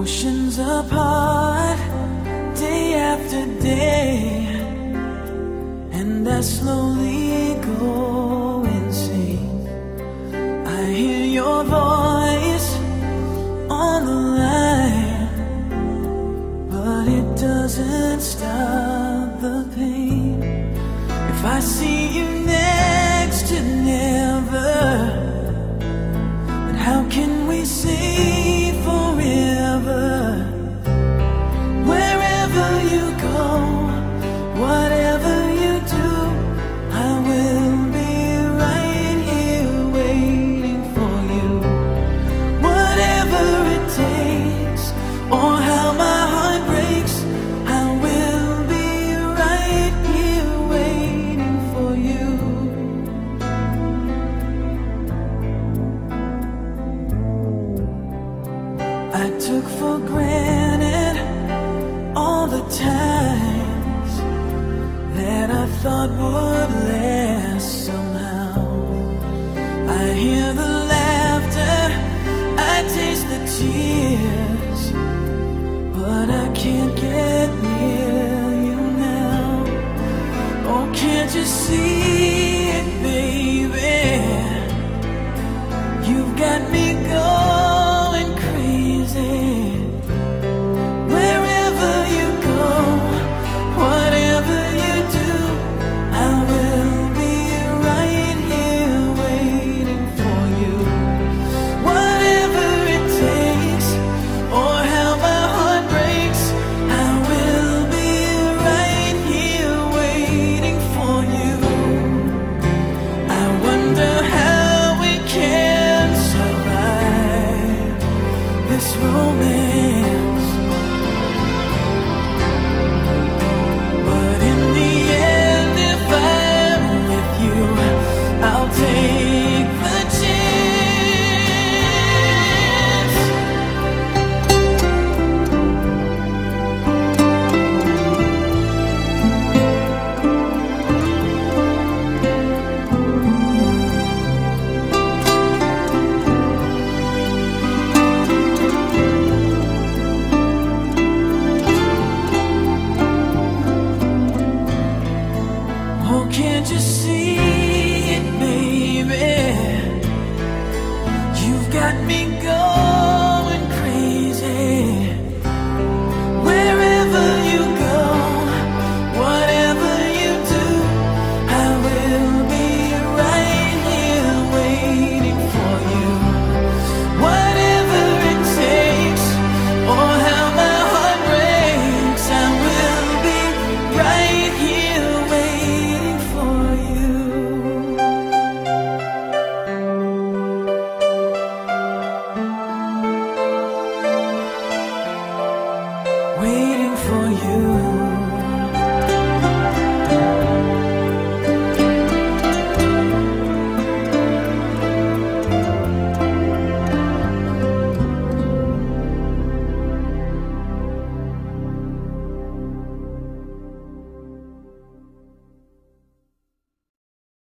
oceans apart day after day. And I slowly go insane. I hear your voice on the line but it doesn't stop the pain. If I see you I took for granted all the times that I thought would last somehow. I hear the